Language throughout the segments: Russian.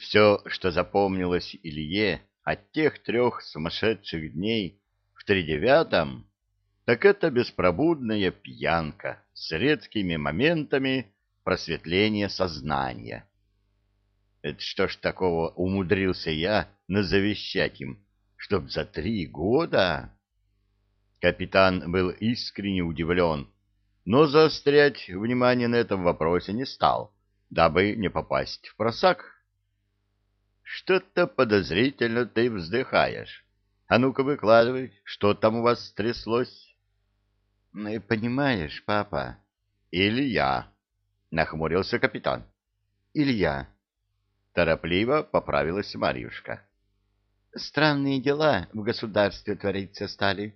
Все, что запомнилось Илье от тех трех сумасшедших дней в тридевятом, так это беспробудная пьянка с редкими моментами просветления сознания. Это что ж такого умудрился я назавещать им, чтоб за три года... Капитан был искренне удивлен, но заострять внимание на этом вопросе не стал, дабы не попасть в просак. Что-то подозрительно ты вздыхаешь. А ну-ка выкладывай, что там у вас стряслось? Ну, — Понимаешь, папа... — Илья, — нахмурился капитан. — Илья. Торопливо поправилась Марьюшка. — Странные дела в государстве твориться стали.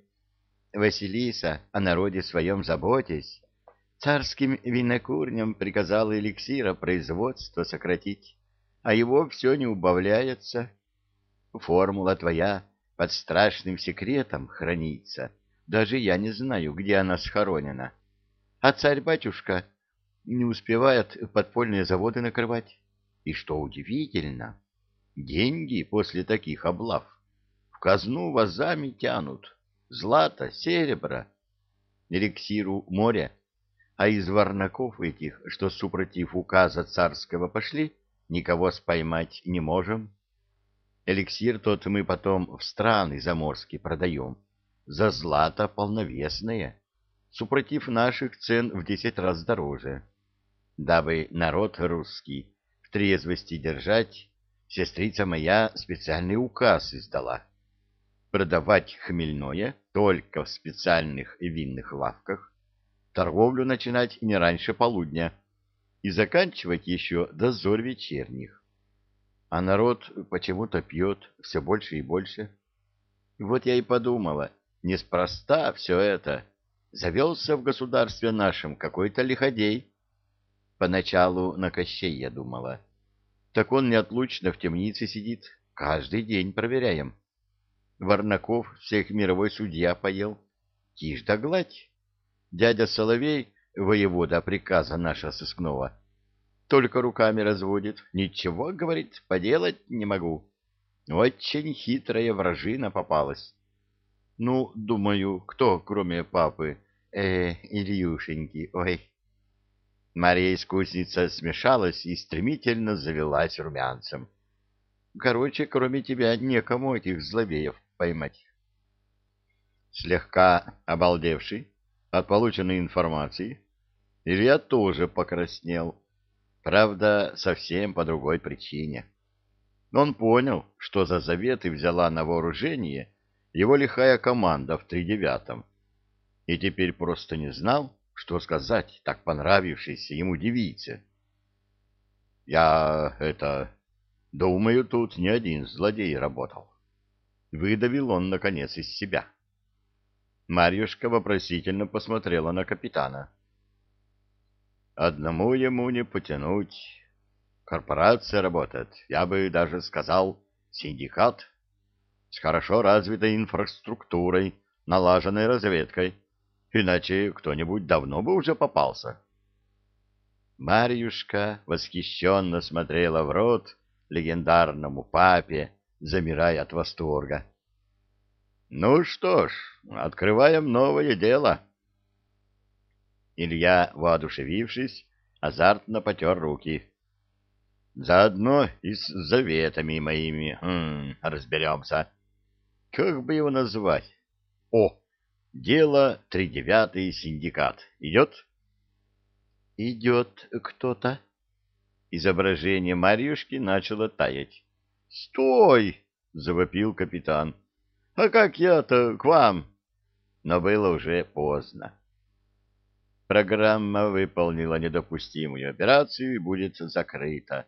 Василиса, о народе своем заботясь, царским винокурням приказала эликсира производство сократить, а его все не убавляется. Формула твоя под страшным секретом хранится. Даже я не знаю, где она схоронена. А царь-батюшка не успевает подпольные заводы накрывать. И что удивительно, деньги после таких облав в казну вазами тянут. Злато, серебро, эликсиру моря. А из варнаков этих, что супротив указа царского пошли, никого споймать не можем. Эликсир тот мы потом в страны заморские продаем. За злато полновесное, супротив наших цен в десять раз дороже. Дабы народ русский в трезвости держать, сестрица моя специальный указ издала. Продавать хмельное только в специальных винных лавках, торговлю начинать не раньше полудня и заканчивать еще до зор вечерних а народ почему-то пьет все больше и больше. Вот я и подумала, неспроста все это. Завелся в государстве нашем какой-то лиходей. Поначалу на Кощей я думала. Так он неотлучно в темнице сидит, каждый день проверяем. Варнаков всех мировой судья поел. Тишь да гладь. Дядя Соловей, воевода приказа нашего сыскного, только руками разводит. Ничего, говорит, поделать не могу. Очень хитрая вражина попалась. Ну, думаю, кто, кроме папы? Э, Ильюшеньки, ой. Мария-искусница смешалась и стремительно завелась румянцем. Короче, кроме тебя некому этих зловеев поймать. Слегка обалдевший от полученной информации, Илья тоже покраснел Правда, совсем по другой причине. Он понял, что за заветы взяла на вооружение его лихая команда в тридевятом, и теперь просто не знал, что сказать так понравившейся ему девице. «Я, это, думаю, тут не один злодей работал». Выдавил он, наконец, из себя. Марьюшка вопросительно посмотрела на капитана. Одному ему не потянуть. Корпорация работает, я бы даже сказал, синдикат, с хорошо развитой инфраструктурой, налаженной разведкой, иначе кто-нибудь давно бы уже попался. Марьюшка восхищенно смотрела в рот легендарному папе, замирая от восторга. — Ну что ж, открываем новое дело. Илья, воодушевившись, азартно потер руки. Заодно и с заветами моими хм, разберемся. Как бы его назвать? О, дело тридевятый синдикат. Идет? Идет кто-то. Изображение Марьюшки начало таять. «Стой!» — завопил капитан. «А как я-то к вам?» Но было уже поздно. Программа выполнила недопустимую операцию и будет закрыта.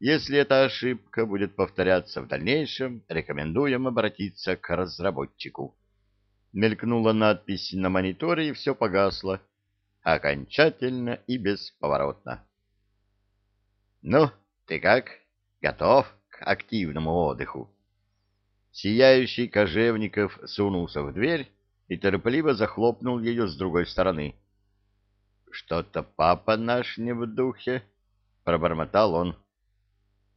Если эта ошибка будет повторяться в дальнейшем, рекомендуем обратиться к разработчику. Мелькнула надпись на мониторе, и все погасло. Окончательно и бесповоротно. «Ну, ты как? Готов к активному отдыху?» Сияющий Кожевников сунулся в дверь и торопливо захлопнул ее с другой стороны. Что-то папа наш не в духе, пробормотал он.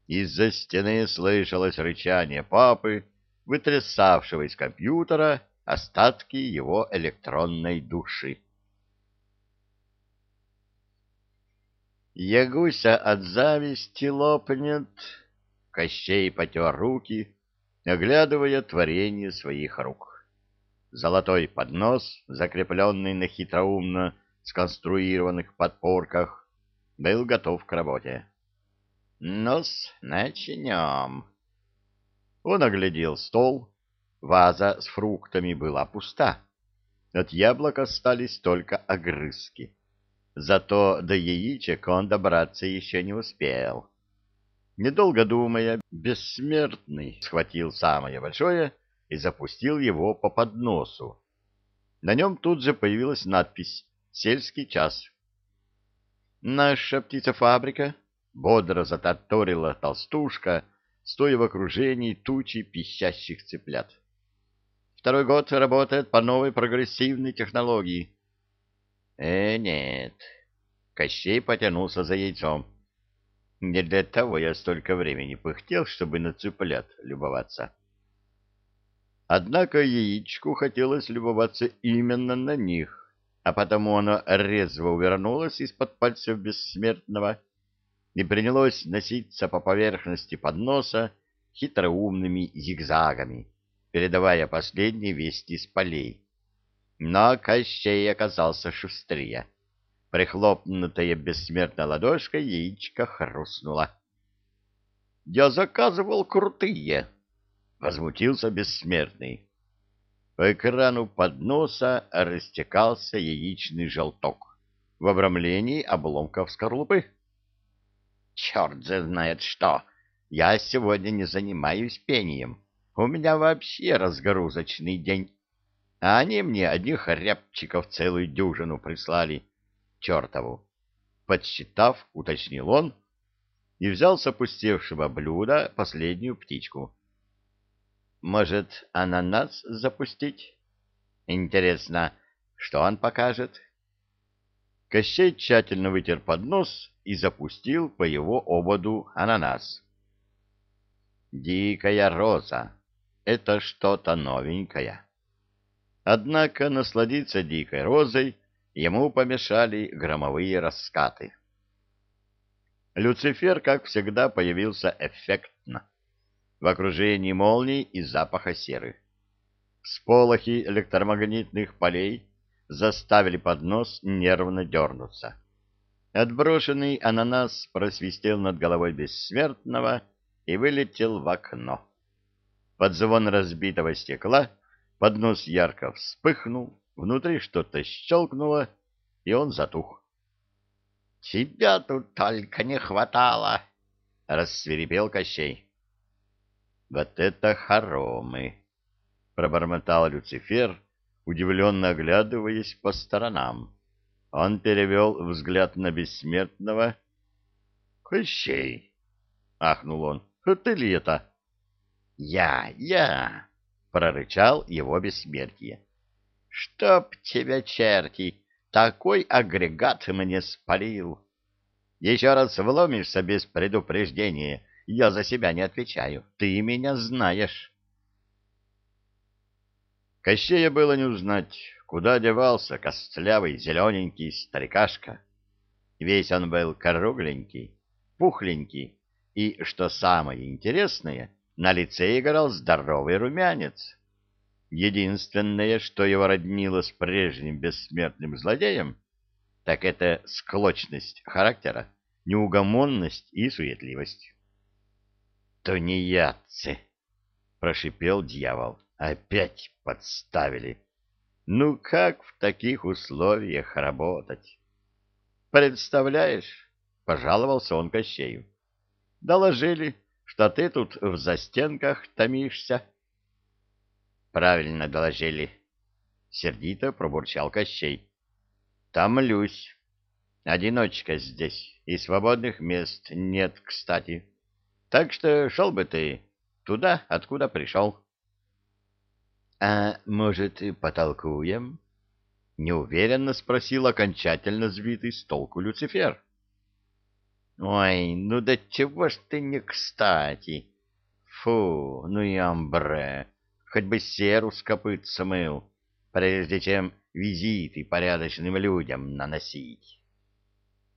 Из-за стены слышалось рычание папы, вытрясавшего из компьютера остатки его электронной души. Ягуся от зависти лопнет. Кощей потер руки, оглядывая творение своих рук. Золотой поднос, закрепленный на хитроумно сконструированных подпорках, был готов к работе. «Ну-с, начнем». Он оглядел стол. Ваза с фруктами была пуста. От яблок остались только огрызки. Зато до яичек он добраться еще не успел. Недолго думая, бессмертный схватил самое большое и запустил его по подносу. На нем тут же появилась надпись «Сельский час». «Наша птицефабрика», — бодро зататорила толстушка, стоя в окружении тучи пищащих цыплят. «Второй год работает по новой прогрессивной технологии». «Э, нет». Кощей потянулся за яйцом. Не для того я столько времени пыхтел, чтобы на цыплят любоваться. Однако яичку хотелось любоваться именно на них, а потому оно резво увернулось из-под пальцев бессмертного и принялось носиться по поверхности подноса хитроумными зигзагами, передавая последние вести с полей. Но Кощей оказался шустрее. Прихлопнутая бессмертной ладошкой яичко хрустнуло. — Я заказывал крутые! — возмутился бессмертный. По экрану подноса растекался яичный желток в обрамлении обломков скорлупы. — Черт знает что! Я сегодня не занимаюсь пением. У меня вообще разгрузочный день. А они мне одних рябчиков целую дюжину прислали. Чертову. Подсчитав, уточнил он и взял с опустевшего блюда последнюю птичку. Может, ананас запустить? Интересно, что он покажет? Кощей тщательно вытер поднос и запустил по его ободу ананас. Дикая роза — это что-то новенькое. Однако насладиться дикой розой ему помешали громовые раскаты. Люцифер, как всегда, появился эффектно, в окружении молний и запаха серы. Всполохи электромагнитных полей заставили поднос нервно дернуться. Отброшенный ананас просвистел над головой бессмертного и вылетел в окно. Под звон разбитого стекла Поднос ярко вспыхнул, внутри что-то щелкнуло, и он затух. — Тебя тут только не хватало! — рассверепел Кощей. — Вот это хоромы! — пробормотал Люцифер, удивленно оглядываясь по сторонам. Он перевел взгляд на бессмертного. — Кощей! — ахнул он. — Ты ли это? — Я, я! — прорычал его бессмертие. — Чтоб тебя, черти, такой агрегат мне спалил! Еще раз вломишься без предупреждения, я за себя не отвечаю, ты меня знаешь. Кощея было не узнать, куда девался костлявый зелененький старикашка. Весь он был кругленький, пухленький, и, что самое интересное, — на лице играл здоровый румянец. Единственное, что его роднило с прежним бессмертным злодеем, так это склочность характера, неугомонность и суетливость. «Тунеядцы!» — прошипел дьявол. «Опять подставили! Ну как в таких условиях работать?» «Представляешь?» — пожаловался он Кощею. «Доложили, что ты тут в застенках томишься. — Правильно доложили. Сердито пробурчал Кощей. — Томлюсь. Одиночка здесь, и свободных мест нет, кстати. Так что шел бы ты туда, откуда пришел. — А может, и потолкуем? — неуверенно спросил окончательно сбитый с толку Люцифер. — Ой, ну да чего ж ты не кстати? Фу, ну и амбре. Хоть бы серу с копыт смыл, прежде чем визиты порядочным людям наносить.